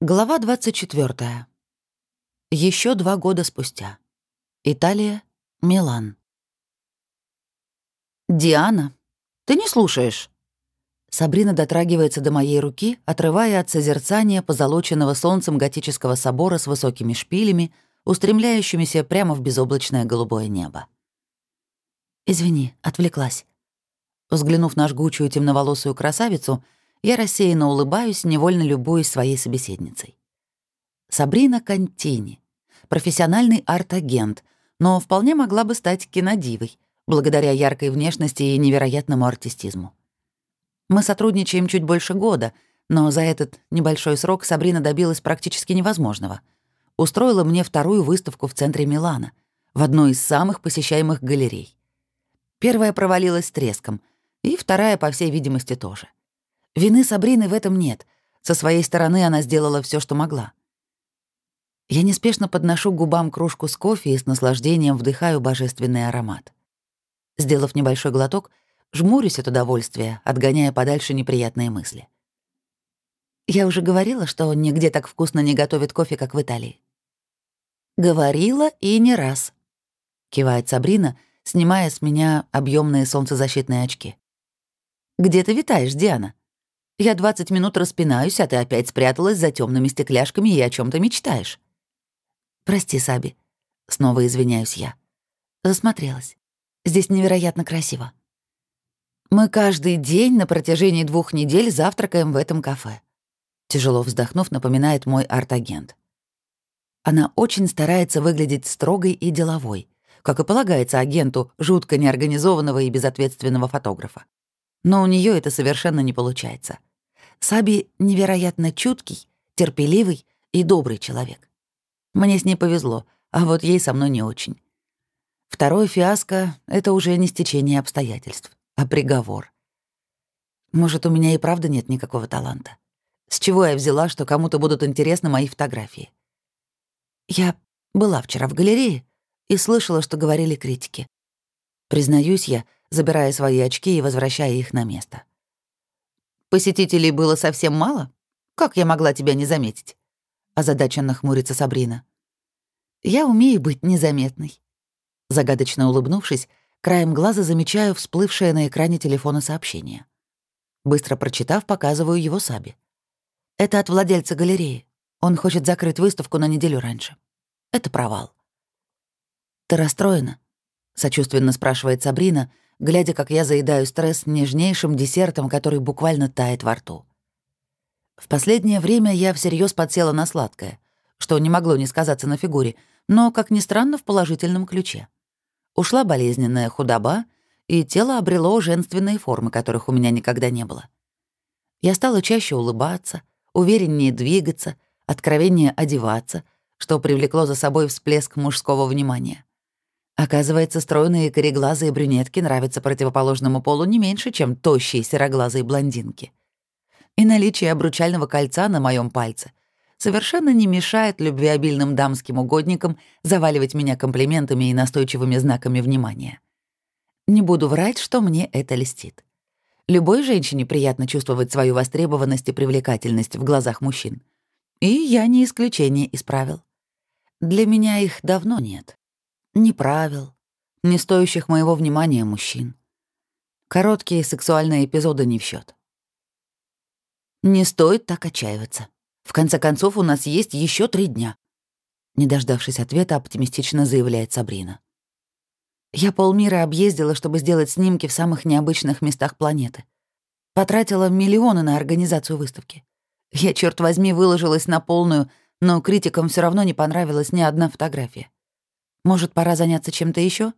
Глава 24. Еще два года спустя. Италия, Милан. «Диана, ты не слушаешь?» Сабрина дотрагивается до моей руки, отрывая от созерцания позолоченного солнцем готического собора с высокими шпилями, устремляющимися прямо в безоблачное голубое небо. «Извини, отвлеклась». Взглянув на жгучую темноволосую красавицу, я рассеянно улыбаюсь, невольно любуясь своей собеседницей. Сабрина Контини. Профессиональный арт-агент, но вполне могла бы стать кинодивой, благодаря яркой внешности и невероятному артистизму. Мы сотрудничаем чуть больше года, но за этот небольшой срок Сабрина добилась практически невозможного. Устроила мне вторую выставку в центре Милана, в одной из самых посещаемых галерей. Первая провалилась с треском, и вторая, по всей видимости, тоже. Вины Сабрины в этом нет. Со своей стороны она сделала все, что могла. Я неспешно подношу губам кружку с кофе и с наслаждением вдыхаю божественный аромат. Сделав небольшой глоток, жмурюсь от удовольствия, отгоняя подальше неприятные мысли. Я уже говорила, что нигде так вкусно не готовят кофе, как в Италии. Говорила и не раз. Кивает Сабрина, снимая с меня объемные солнцезащитные очки. Где ты витаешь, Диана? Я 20 минут распинаюсь, а ты опять спряталась за темными стекляшками и о чем то мечтаешь. Прости, Саби. Снова извиняюсь я. Засмотрелась. Здесь невероятно красиво. Мы каждый день на протяжении двух недель завтракаем в этом кафе. Тяжело вздохнув, напоминает мой арт-агент. Она очень старается выглядеть строгой и деловой, как и полагается агенту жутко неорганизованного и безответственного фотографа. Но у нее это совершенно не получается. Саби невероятно чуткий, терпеливый и добрый человек. Мне с ней повезло, а вот ей со мной не очень. Второе фиаско — это уже не стечение обстоятельств, а приговор. Может, у меня и правда нет никакого таланта? С чего я взяла, что кому-то будут интересны мои фотографии? Я была вчера в галерее и слышала, что говорили критики. Признаюсь я, забирая свои очки и возвращая их на место. Посетителей было совсем мало? Как я могла тебя не заметить?» Озадаченно хмурится Сабрина. «Я умею быть незаметной». Загадочно улыбнувшись, краем глаза замечаю всплывшее на экране телефона сообщение. Быстро прочитав, показываю его Сабе. «Это от владельца галереи. Он хочет закрыть выставку на неделю раньше. Это провал». «Ты расстроена?» — сочувственно спрашивает Сабрина, — глядя, как я заедаю стресс нежнейшим десертом, который буквально тает во рту. В последнее время я всерьез подсела на сладкое, что не могло не сказаться на фигуре, но, как ни странно, в положительном ключе. Ушла болезненная худоба, и тело обрело женственные формы, которых у меня никогда не было. Я стала чаще улыбаться, увереннее двигаться, откровеннее одеваться, что привлекло за собой всплеск мужского внимания. Оказывается, стройные кореглазые брюнетки нравятся противоположному полу не меньше, чем тощие сероглазые блондинки. И наличие обручального кольца на моем пальце совершенно не мешает любвеобильным дамским угодникам заваливать меня комплиментами и настойчивыми знаками внимания. Не буду врать, что мне это льстит. Любой женщине приятно чувствовать свою востребованность и привлекательность в глазах мужчин. И я не исключение из правил. Для меня их давно нет. Ни правил, ни стоящих моего внимания мужчин. Короткие сексуальные эпизоды не в счет. Не стоит так отчаиваться. В конце концов, у нас есть еще три дня. Не дождавшись ответа, оптимистично заявляет Сабрина. Я полмира объездила, чтобы сделать снимки в самых необычных местах планеты. Потратила миллионы на организацию выставки. Я, черт возьми, выложилась на полную, но критикам все равно не понравилась ни одна фотография. Может, пора заняться чем-то еще?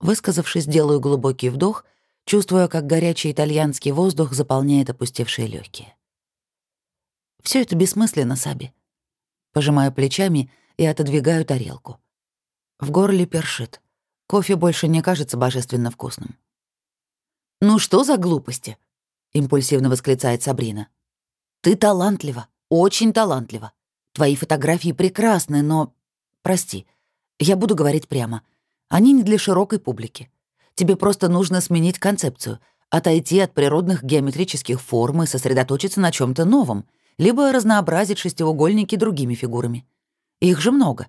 Высказавшись, делаю глубокий вдох, чувствуя, как горячий итальянский воздух заполняет опустевшие легкие. Все это бессмысленно, Саби. Пожимаю плечами и отодвигаю тарелку. В горле першит. Кофе больше не кажется божественно вкусным. «Ну что за глупости?» — импульсивно восклицает Сабрина. «Ты талантлива, очень талантлива. Твои фотографии прекрасны, но... Прости, я буду говорить прямо. Они не для широкой публики. Тебе просто нужно сменить концепцию, отойти от природных геометрических форм и сосредоточиться на чем то новом, либо разнообразить шестиугольники другими фигурами. Их же много.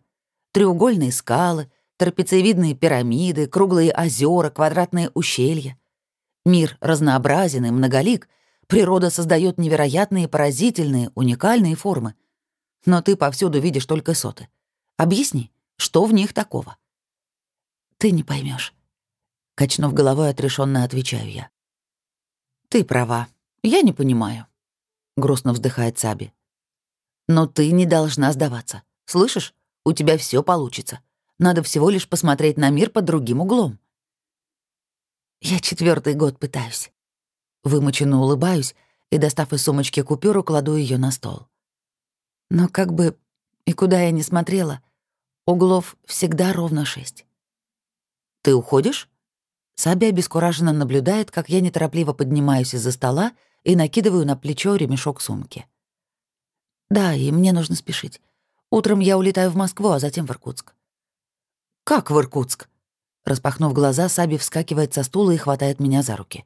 Треугольные скалы, трапециевидные пирамиды, круглые озера, квадратные ущелья. Мир разнообразен и многолик, природа создает невероятные, поразительные, уникальные формы. Но ты повсюду видишь только соты. Объясни, что в них такого? Ты не поймешь. Качнув головой, отрешенно отвечаю я. Ты права. Я не понимаю. Грустно вздыхает Саби. Но ты не должна сдаваться. Слышишь? У тебя все получится. Надо всего лишь посмотреть на мир под другим углом. Я четвертый год пытаюсь. Вымученно улыбаюсь и, достав из сумочки купюру, кладу ее на стол. Но как бы и куда я ни смотрела, углов всегда ровно шесть. «Ты уходишь?» Саби обескураженно наблюдает, как я неторопливо поднимаюсь из-за стола и накидываю на плечо ремешок сумки. «Да, и мне нужно спешить. Утром я улетаю в Москву, а затем в Иркутск». «Как в Иркутск?» Распахнув глаза, Саби вскакивает со стула и хватает меня за руки.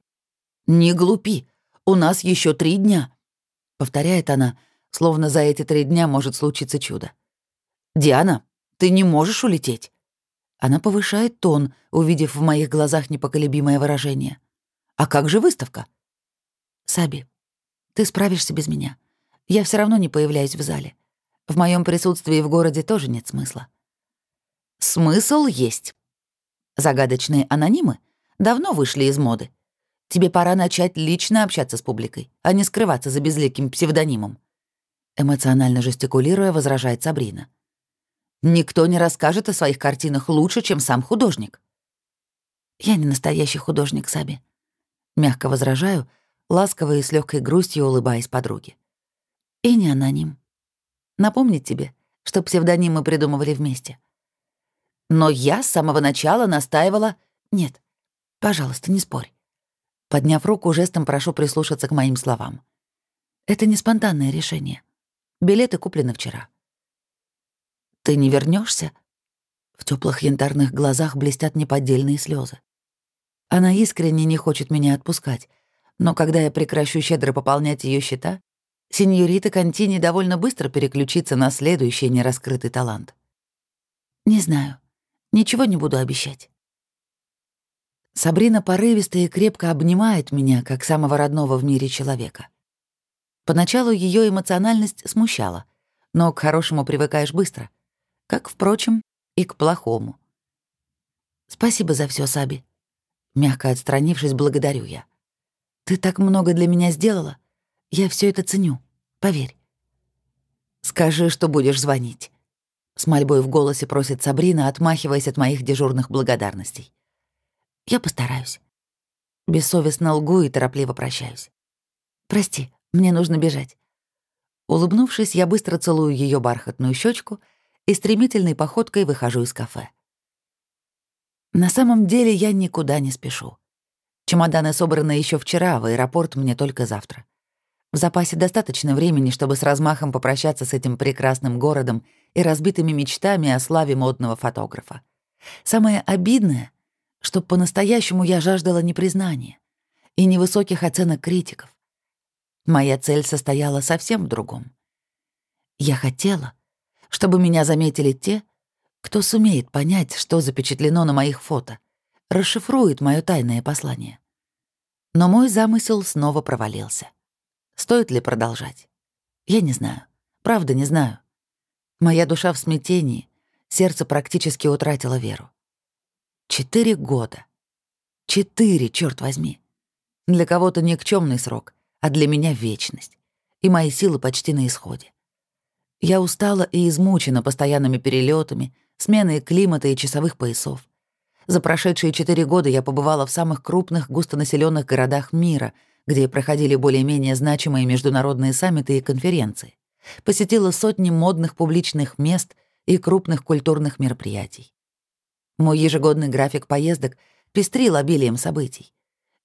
«Не глупи, у нас еще три дня», — повторяет она, словно за эти три дня может случиться чудо. «Диана, ты не можешь улететь. Она повышает тон, увидев в моих глазах непоколебимое выражение. «А как же выставка?» «Саби, ты справишься без меня. Я все равно не появляюсь в зале. В моем присутствии в городе тоже нет смысла». «Смысл есть». Загадочные анонимы давно вышли из моды. Тебе пора начать лично общаться с публикой, а не скрываться за безликим псевдонимом. Эмоционально жестикулируя, возражает Сабрина. Никто не расскажет о своих картинах лучше, чем сам художник. Я не настоящий художник, Саби. Мягко возражаю, ласково и с легкой грустью улыбаясь подруге. И не аноним. Напомнить тебе, что псевдонимы придумывали вместе. Но я с самого начала настаивала... Нет, пожалуйста, не спорь. Подняв руку, жестом прошу прислушаться к моим словам. Это не спонтанное решение. Билеты куплены вчера. Ты не вернешься? В теплых янтарных глазах блестят неподдельные слезы. Она искренне не хочет меня отпускать, но когда я прекращу щедро пополнять ее счета, сеньорита Контини довольно быстро переключится на следующий нераскрытый талант. Не знаю. Ничего не буду обещать. Сабрина порывисто и крепко обнимает меня, как самого родного в мире человека. Поначалу ее эмоциональность смущала, но к хорошему привыкаешь быстро — как, впрочем, и к плохому. «Спасибо за все, Саби». Мягко отстранившись, благодарю я. «Ты так много для меня сделала. Я все это ценю. Поверь». «Скажи, что будешь звонить». С мольбой в голосе просит Сабрина, отмахиваясь от моих дежурных благодарностей. «Я постараюсь». Бессовестно лгу и торопливо прощаюсь. «Прости, мне нужно бежать». Улыбнувшись, я быстро целую ее бархатную щечку и стремительной походкой выхожу из кафе. На самом деле я никуда не спешу. Чемоданы собраны еще вчера, в аэропорт мне только завтра. В запасе достаточно времени, чтобы с размахом попрощаться с этим прекрасным городом и разбитыми мечтами о славе модного фотографа. Самое обидное, что по-настоящему я жаждала не признания и невысоких оценок критиков. Моя цель состояла совсем в другом. Я хотела, чтобы меня заметили те, кто сумеет понять, что запечатлено на моих фото, расшифрует мое тайное послание. Но мой замысел снова провалился. Стоит ли продолжать? Я не знаю. Правда, не знаю. Моя душа в смятении, сердце практически утратило веру. Четыре года. Четыре, черт возьми. Для кого-то никчемный срок, а для меня — вечность. И мои силы почти на исходе. Я устала и измучена постоянными перелетами, сменой климата и часовых поясов. За прошедшие четыре года я побывала в самых крупных густонаселенных городах мира, где проходили более-менее значимые международные саммиты и конференции. Посетила сотни модных публичных мест и крупных культурных мероприятий. Мой ежегодный график поездок пестрил обилием событий.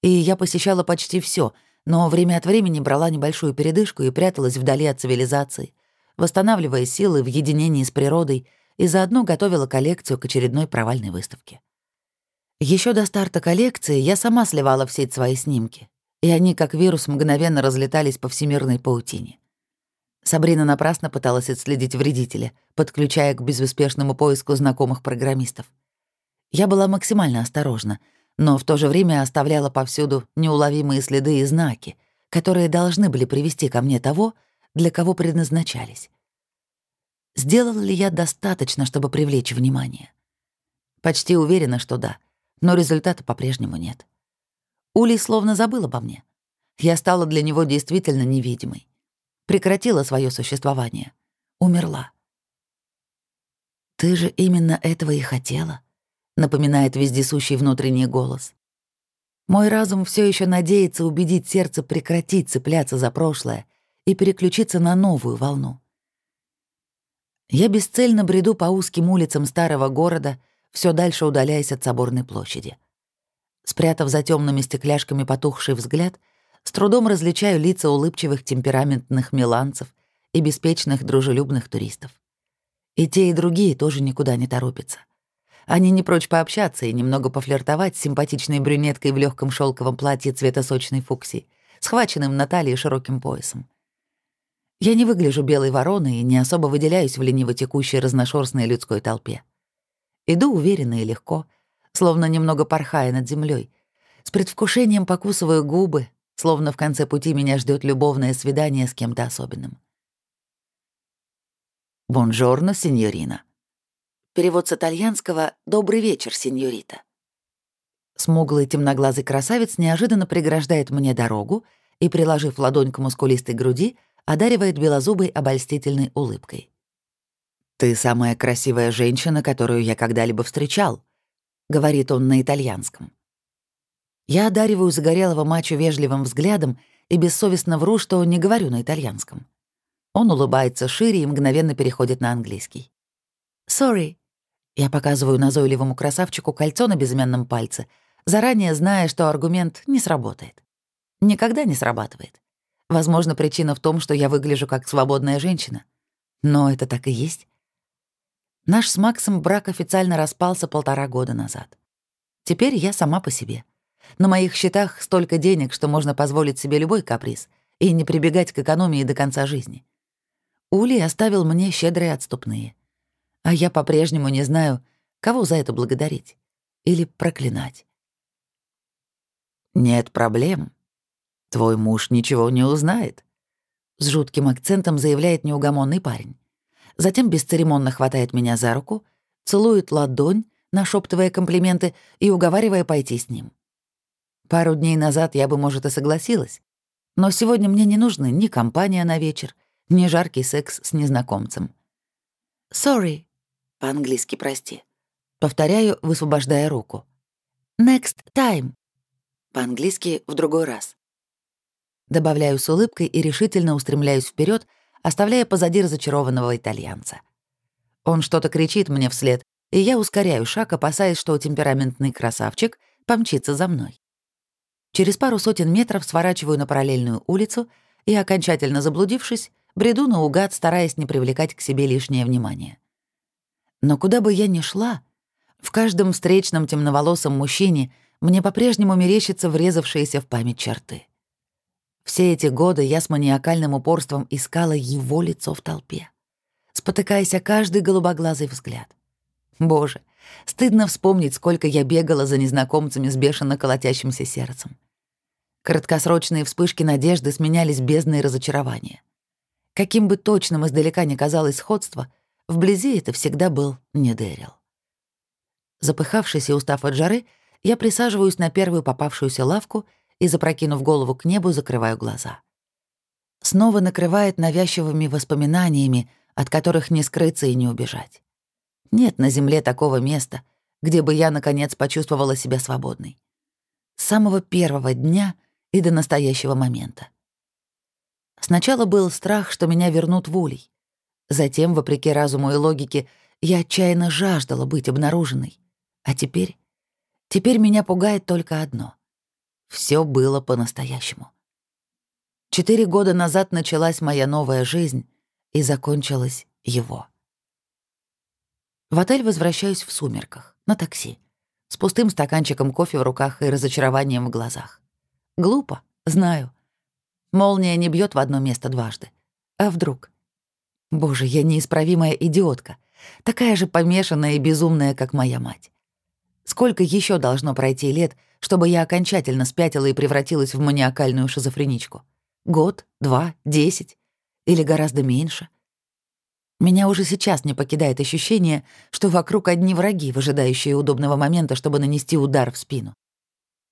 И я посещала почти все, но время от времени брала небольшую передышку и пряталась вдали от цивилизации, восстанавливая силы в единении с природой и заодно готовила коллекцию к очередной провальной выставке. Еще до старта коллекции я сама сливала в сеть свои снимки, и они, как вирус, мгновенно разлетались по всемирной паутине. Сабрина напрасно пыталась отследить вредителя, подключая к безуспешному поиску знакомых программистов. Я была максимально осторожна, но в то же время оставляла повсюду неуловимые следы и знаки, которые должны были привести ко мне того, для кого предназначались. Сделала ли я достаточно, чтобы привлечь внимание? Почти уверена, что да, но результата по-прежнему нет. Улей словно забыл обо мне. Я стала для него действительно невидимой. Прекратила свое существование. Умерла. «Ты же именно этого и хотела», — напоминает вездесущий внутренний голос. Мой разум все еще надеется убедить сердце прекратить цепляться за прошлое и переключиться на новую волну. Я бесцельно бреду по узким улицам старого города, все дальше удаляясь от соборной площади. Спрятав за темными стекляшками потухший взгляд, с трудом различаю лица улыбчивых темпераментных миланцев и беспечных дружелюбных туристов. И те, и другие тоже никуда не торопятся. Они не прочь пообщаться и немного пофлиртовать с симпатичной брюнеткой в легком шелковом платье цвета сочной фуксии, схваченным на талии широким поясом. Я не выгляжу белой вороной и не особо выделяюсь в лениво текущей разношерстной людской толпе. Иду уверенно и легко, словно немного порхая над землей, с предвкушением покусываю губы, словно в конце пути меня ждет любовное свидание с кем-то особенным. «Бонжорно, сеньорина». Перевод с итальянского «Добрый вечер, сеньорита». Смуглый темноглазый красавец неожиданно преграждает мне дорогу и, приложив ладонь к мускулистой груди, одаривает белозубой обольстительной улыбкой. «Ты самая красивая женщина, которую я когда-либо встречал», — говорит он на итальянском. Я одариваю загорелого мачо вежливым взглядом и бессовестно вру, что не говорю на итальянском. Он улыбается шире и мгновенно переходит на английский. «Sorry». Я показываю назойливому красавчику кольцо на безымянном пальце, заранее зная, что аргумент не сработает. Никогда не срабатывает. Возможно, причина в том, что я выгляжу как свободная женщина. Но это так и есть. Наш с Максом брак официально распался полтора года назад. Теперь я сама по себе. На моих счетах столько денег, что можно позволить себе любой каприз и не прибегать к экономии до конца жизни. Ули оставил мне щедрые отступные. А я по-прежнему не знаю, кого за это благодарить или проклинать. «Нет проблем. Твой муж ничего не узнает», — с жутким акцентом заявляет неугомонный парень. Затем бесцеремонно хватает меня за руку, целует ладонь, нашептывая комплименты и уговаривая пойти с ним. Пару дней назад я бы, может, и согласилась. Но сегодня мне не нужны ни компания на вечер, ни жаркий секс с незнакомцем. «Sorry», — по-английски «прости». Повторяю, высвобождая руку. «Next time», по-английски «в другой раз». Добавляю с улыбкой и решительно устремляюсь вперед, оставляя позади разочарованного итальянца. Он что-то кричит мне вслед, и я ускоряю шаг, опасаясь, что темпераментный красавчик помчится за мной. Через пару сотен метров сворачиваю на параллельную улицу и, окончательно заблудившись, бреду наугад, стараясь не привлекать к себе лишнее внимание. Но куда бы я ни шла, в каждом встречном темноволосом мужчине мне по-прежнему мерещится врезавшиеся в память черты. Все эти годы я с маниакальным упорством искала его лицо в толпе, спотыкаясь о каждый голубоглазый взгляд. Боже, Стыдно вспомнить, сколько я бегала за незнакомцами с бешено колотящимся сердцем. Краткосрочные вспышки надежды сменялись бездной разочарования. Каким бы точным издалека ни казалось сходство, вблизи это всегда был не Дэрил. Запыхавшись и устав от жары, я присаживаюсь на первую попавшуюся лавку и, запрокинув голову к небу, закрываю глаза. Снова накрывает навязчивыми воспоминаниями, от которых не скрыться и не убежать. Нет на земле такого места, где бы я, наконец, почувствовала себя свободной. С самого первого дня и до настоящего момента. Сначала был страх, что меня вернут в улей. Затем, вопреки разуму и логике, я отчаянно жаждала быть обнаруженной. А теперь? Теперь меня пугает только одно. Все было по-настоящему. Четыре года назад началась моя новая жизнь и закончилась его. В отель возвращаюсь в сумерках, на такси, с пустым стаканчиком кофе в руках и разочарованием в глазах. Глупо, знаю. Молния не бьет в одно место дважды. А вдруг? Боже, я неисправимая идиотка. Такая же помешанная и безумная, как моя мать. Сколько еще должно пройти лет, чтобы я окончательно спятила и превратилась в маниакальную шизофреничку? Год, два, десять? Или гораздо меньше? Меня уже сейчас не покидает ощущение, что вокруг одни враги, выжидающие удобного момента, чтобы нанести удар в спину.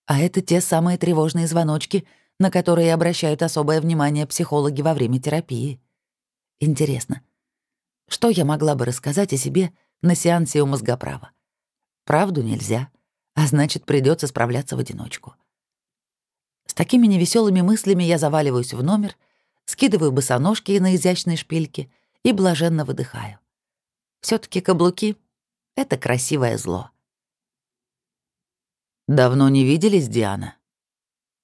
А это те самые тревожные звоночки, на которые обращают особое внимание психологи во время терапии. Интересно, что я могла бы рассказать о себе на сеансе у мозгоправа? Правду нельзя, а значит, придется справляться в одиночку. С такими невеселыми мыслями я заваливаюсь в номер, скидываю босоножки на изящные шпильки и блаженно выдыхаю. все таки каблуки — это красивое зло. «Давно не виделись, Диана?»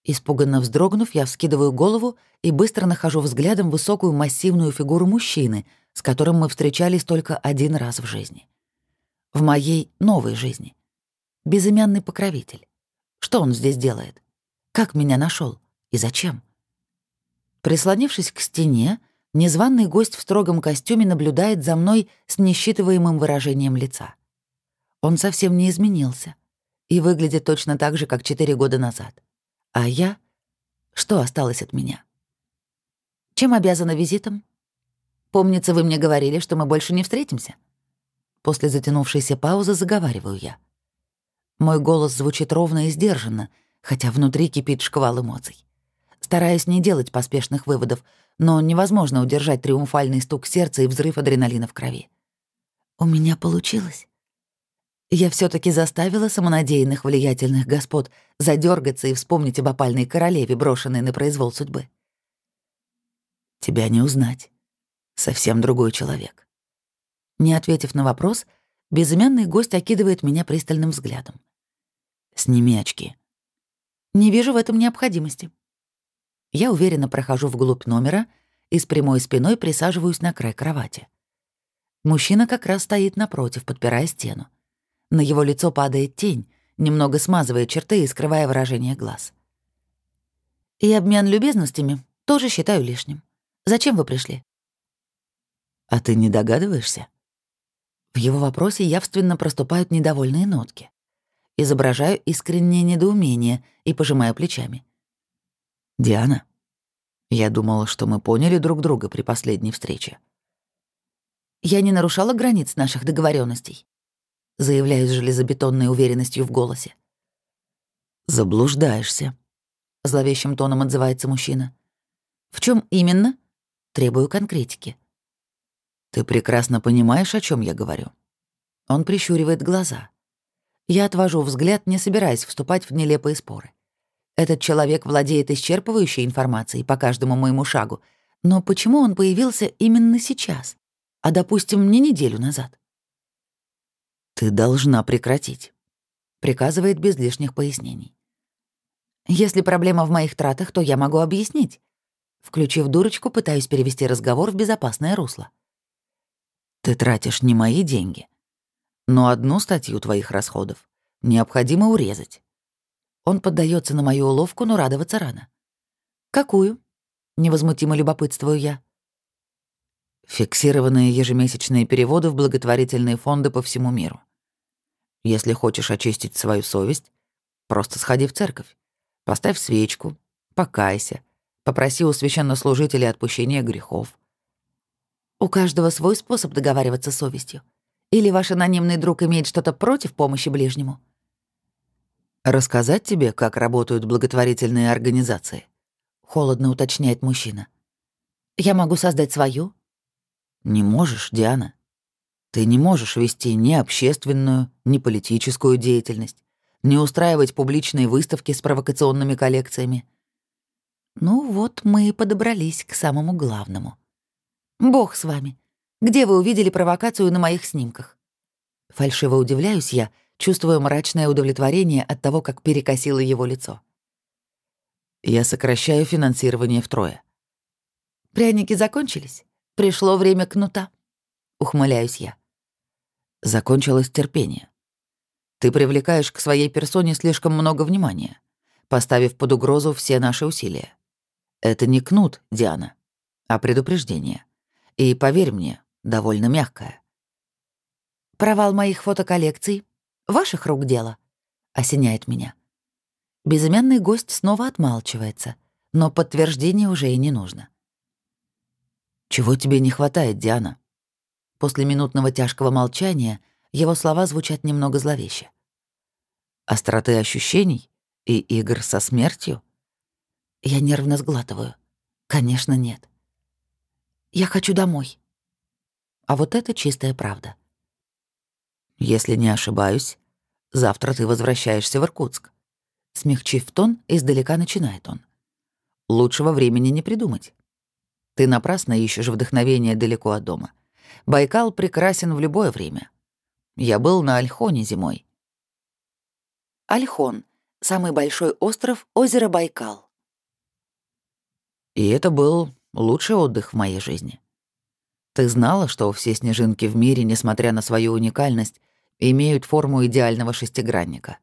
Испуганно вздрогнув, я вскидываю голову и быстро нахожу взглядом высокую массивную фигуру мужчины, с которым мы встречались только один раз в жизни. В моей новой жизни. Безымянный покровитель. Что он здесь делает? Как меня нашел И зачем? Прислонившись к стене, незваный гость в строгом костюме наблюдает за мной с несчитываемым выражением лица. Он совсем не изменился и выглядит точно так же, как четыре года назад. А я? Что осталось от меня? Чем обязана визитом? Помнится, вы мне говорили, что мы больше не встретимся. После затянувшейся паузы заговариваю я. Мой голос звучит ровно и сдержанно, хотя внутри кипит шквал эмоций. Стараюсь не делать поспешных выводов, но невозможно удержать триумфальный стук сердца и взрыв адреналина в крови. У меня получилось. Я все таки заставила самонадеянных влиятельных господ задергаться и вспомнить об опальной королеве, брошенной на произвол судьбы. Тебя не узнать. Совсем другой человек. Не ответив на вопрос, безымянный гость окидывает меня пристальным взглядом. Сними очки. Не вижу в этом необходимости. Я уверенно прохожу вглубь номера и с прямой спиной присаживаюсь на край кровати. Мужчина как раз стоит напротив, подпирая стену. На его лицо падает тень, немного смазывая черты и скрывая выражение глаз. И обмен любезностями тоже считаю лишним. Зачем вы пришли? А ты не догадываешься? В его вопросе явственно проступают недовольные нотки. Изображаю искреннее недоумение и пожимаю плечами. «Диана, я думала, что мы поняли друг друга при последней встрече». «Я не нарушала границ наших договоренностей заявляю с железобетонной уверенностью в голосе. «Заблуждаешься», — зловещим тоном отзывается мужчина. «В чем именно?» Требую конкретики. «Ты прекрасно понимаешь, о чем я говорю». Он прищуривает глаза. Я отвожу взгляд, не собираясь вступать в нелепые споры. Этот человек владеет исчерпывающей информацией по каждому моему шагу, но почему он появился именно сейчас, а, допустим, не неделю назад? «Ты должна прекратить», — приказывает без лишних пояснений. «Если проблема в моих тратах, то я могу объяснить». Включив дурочку, пытаюсь перевести разговор в безопасное русло. «Ты тратишь не мои деньги, но одну статью твоих расходов необходимо урезать». Он поддается на мою уловку, но радоваться рано. «Какую?» — невозмутимо любопытствую я. Фиксированные ежемесячные переводы в благотворительные фонды по всему миру. Если хочешь очистить свою совесть, просто сходи в церковь, поставь свечку, покайся, попроси у священнослужителя отпущения грехов. У каждого свой способ договариваться с совестью. Или ваш анонимный друг имеет что-то против помощи ближнему? Рассказать тебе, как работают благотворительные организации? Холодно уточняет мужчина. Я могу создать свою, не можешь, Диана. Ты не можешь вести ни общественную, ни политическую деятельность, не устраивать публичные выставки с провокационными коллекциями. Ну вот мы и подобрались к самому главному. Бог с вами. Где вы увидели провокацию на моих снимках? Фальшиво удивляюсь я, чувствуя мрачное удовлетворение от того, как перекосило его лицо. Я сокращаю финансирование втрое. Пряники закончились? Пришло время кнута. Ухмыляюсь я. Закончилось терпение. Ты привлекаешь к своей персоне слишком много внимания, поставив под угрозу все наши усилия. Это не кнут, Диана, а предупреждение. И, поверь мне, довольно мягкая. «Провал моих фотоколлекций — ваших рук дело», — осеняет меня. Безымянный гость снова отмалчивается, но подтверждения уже и не нужно. «Чего тебе не хватает, Диана?» После минутного тяжкого молчания его слова звучат немного зловеще. «Остроты ощущений и игр со смертью?» Я нервно сглатываю. Конечно, нет. Я хочу домой. А вот это чистая правда. Если не ошибаюсь, завтра ты возвращаешься в Иркутск. Смягчив тон, издалека начинает он. Лучшего времени не придумать. Ты напрасно ищешь вдохновение далеко от дома. Байкал прекрасен в любое время. Я был на Альхоне зимой. Альхон — самый большой остров озера Байкал. И это был лучший отдых в моей жизни. Ты знала, что все снежинки в мире, несмотря на свою уникальность, имеют форму идеального шестигранника.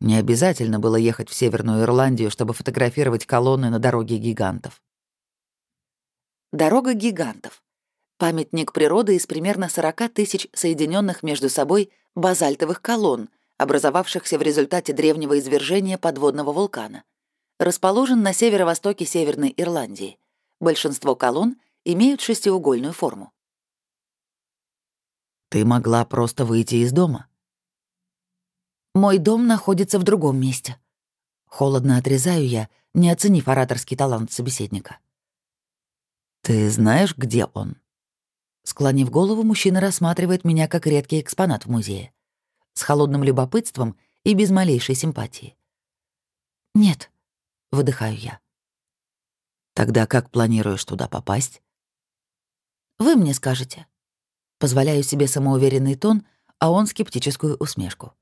Не обязательно было ехать в Северную Ирландию, чтобы фотографировать колонны на дороге гигантов. Дорога гигантов. Памятник природы из примерно 40 тысяч соединенных между собой базальтовых колонн, образовавшихся в результате древнего извержения подводного вулкана. Расположен на северо-востоке Северной Ирландии. Большинство колонн имеют шестиугольную форму. Ты могла просто выйти из дома. Мой дом находится в другом месте. Холодно отрезаю я, не оценив ораторский талант собеседника. Ты знаешь, где он? Склонив голову, мужчина рассматривает меня как редкий экспонат в музее. С холодным любопытством и без малейшей симпатии. «Нет», — выдыхаю я. «Тогда как планируешь туда попасть?» «Вы мне скажете». Позволяю себе самоуверенный тон, а он скептическую усмешку.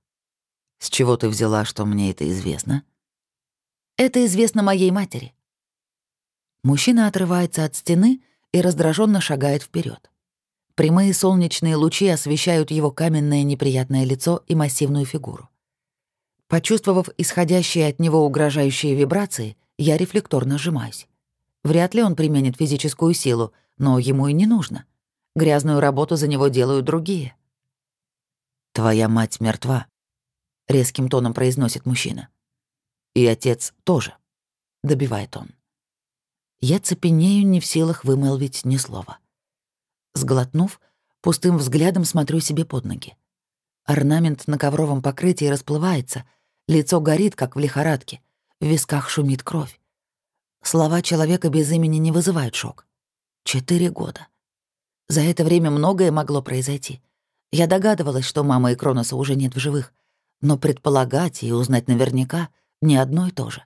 «С чего ты взяла, что мне это известно?» «Это известно моей матери». Мужчина отрывается от стены и раздраженно шагает вперед. Прямые солнечные лучи освещают его каменное неприятное лицо и массивную фигуру. Почувствовав исходящие от него угрожающие вибрации, я рефлекторно сжимаюсь. Вряд ли он применит физическую силу, но ему и не нужно. Грязную работу за него делают другие. «Твоя мать мертва», — резким тоном произносит мужчина. «И отец тоже», — добивает он. Я цепенею не в силах вымолвить ни слова. Сглотнув, пустым взглядом смотрю себе под ноги. Орнамент на ковровом покрытии расплывается, лицо горит, как в лихорадке, в висках шумит кровь. Слова человека без имени не вызывают шок. Четыре года. За это время многое могло произойти. Я догадывалась, что мама и Кроноса уже нет в живых, но предполагать и узнать наверняка не одно и то же.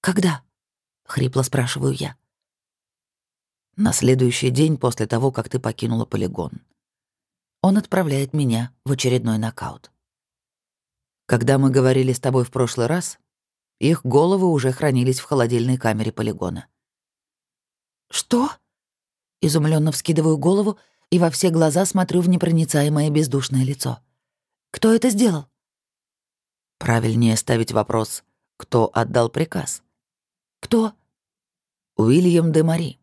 «Когда?» — хрипло спрашиваю я. «На следующий день после того, как ты покинула полигон». Он отправляет меня в очередной нокаут. Когда мы говорили с тобой в прошлый раз, их головы уже хранились в холодильной камере полигона. «Что?» Изумленно вскидываю голову и во все глаза смотрю в непроницаемое бездушное лицо. «Кто это сделал?» Правильнее ставить вопрос «Кто отдал приказ?» «Кто?» «Уильям де Мари.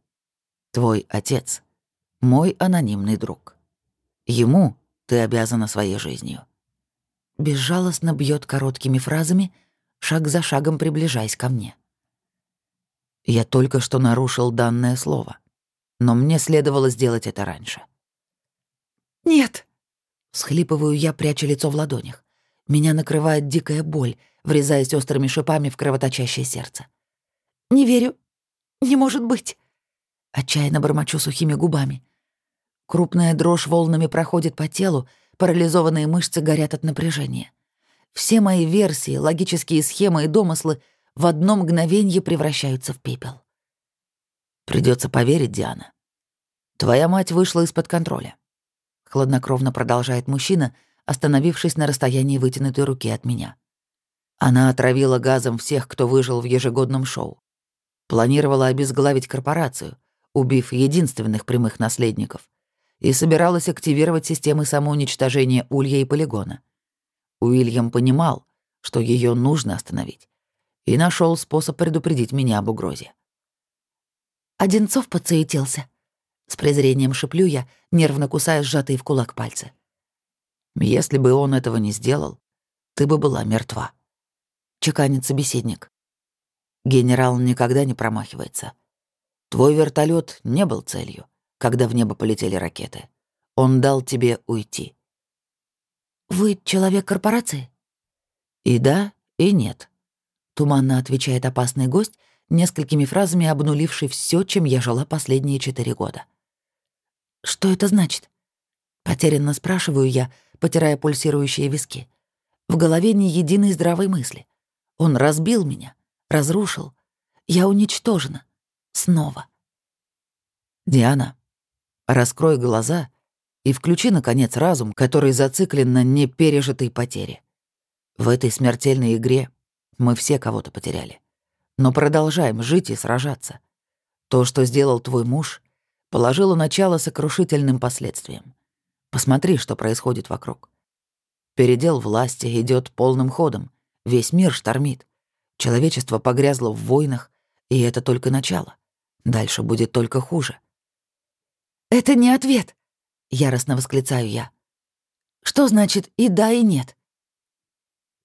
Твой отец. Мой анонимный друг. Ему ты обязана своей жизнью». Безжалостно бьет короткими фразами, шаг за шагом приближаясь ко мне. «Я только что нарушил данное слово но мне следовало сделать это раньше. «Нет!» — схлипываю я, пряча лицо в ладонях. Меня накрывает дикая боль, врезаясь острыми шипами в кровоточащее сердце. «Не верю. Не может быть!» Отчаянно бормочу сухими губами. Крупная дрожь волнами проходит по телу, парализованные мышцы горят от напряжения. Все мои версии, логические схемы и домыслы в одно мгновение превращаются в пепел. Придется поверить, Диана. Твоя мать вышла из-под контроля. Хладнокровно продолжает мужчина, остановившись на расстоянии вытянутой руки от меня. Она отравила газом всех, кто выжил в ежегодном шоу. Планировала обезглавить корпорацию, убив единственных прямых наследников, и собиралась активировать системы самоуничтожения Улья и Полигона. Уильям понимал, что ее нужно остановить, и нашел способ предупредить меня об угрозе. Одинцов подсуетился. С презрением шеплю я, нервно кусая сжатые в кулак пальцы. «Если бы он этого не сделал, ты бы была мертва», — чеканит собеседник. Генерал никогда не промахивается. Твой вертолет не был целью, когда в небо полетели ракеты. Он дал тебе уйти. «Вы человек корпорации?» «И да, и нет», — туманно отвечает опасный гость, несколькими фразами обнуливший все, чем я жила последние четыре года. «Что это значит?» Потерянно спрашиваю я, потирая пульсирующие виски. В голове ни единой здравой мысли. Он разбил меня, разрушил. Я уничтожена. Снова. «Диана, раскрой глаза и включи, наконец, разум, который зациклен на непережитой потере. В этой смертельной игре мы все кого-то потеряли. Но продолжаем жить и сражаться. То, что сделал твой муж, положило начало сокрушительным последствиям. Посмотри, что происходит вокруг. Передел власти идет полным ходом. Весь мир штормит. Человечество погрязло в войнах, и это только начало. Дальше будет только хуже. «Это не ответ!» — яростно восклицаю я. «Что значит и да, и нет?»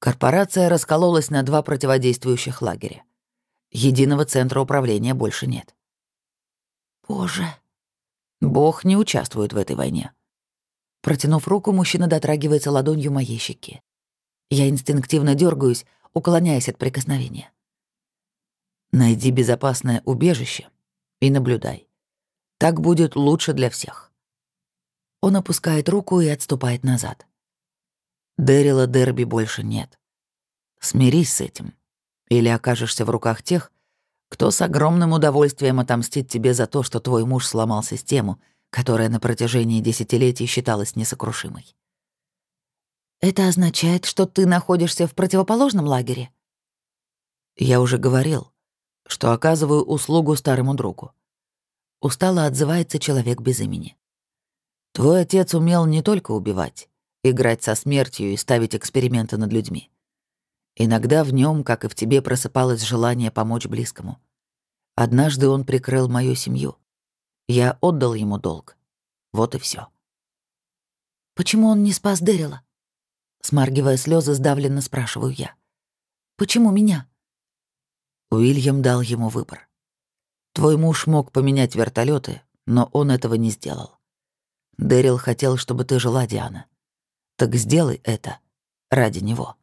Корпорация раскололась на два противодействующих лагеря. Единого центра управления больше нет. Боже. Бог не участвует в этой войне. Протянув руку, мужчина дотрагивается ладонью моей щеки. Я инстинктивно дергаюсь, уклоняясь от прикосновения. Найди безопасное убежище и наблюдай. Так будет лучше для всех. Он опускает руку и отступает назад. Дэрила Дерби больше нет. Смирись с этим, или окажешься в руках тех, кто с огромным удовольствием отомстит тебе за то, что твой муж сломал систему, которая на протяжении десятилетий считалась несокрушимой. Это означает, что ты находишься в противоположном лагере? Я уже говорил, что оказываю услугу старому другу. Устало отзывается человек без имени. Твой отец умел не только убивать, играть со смертью и ставить эксперименты над людьми. Иногда в нем, как и в тебе, просыпалось желание помочь близкому. Однажды он прикрыл мою семью. Я отдал ему долг. Вот и все. Почему он не спас Дэрила? Смаргивая слезы, сдавленно спрашиваю я. Почему меня? Уильям дал ему выбор. Твой муж мог поменять вертолеты, но он этого не сделал. Дэрил хотел, чтобы ты жила, Диана. Так сделай это ради него.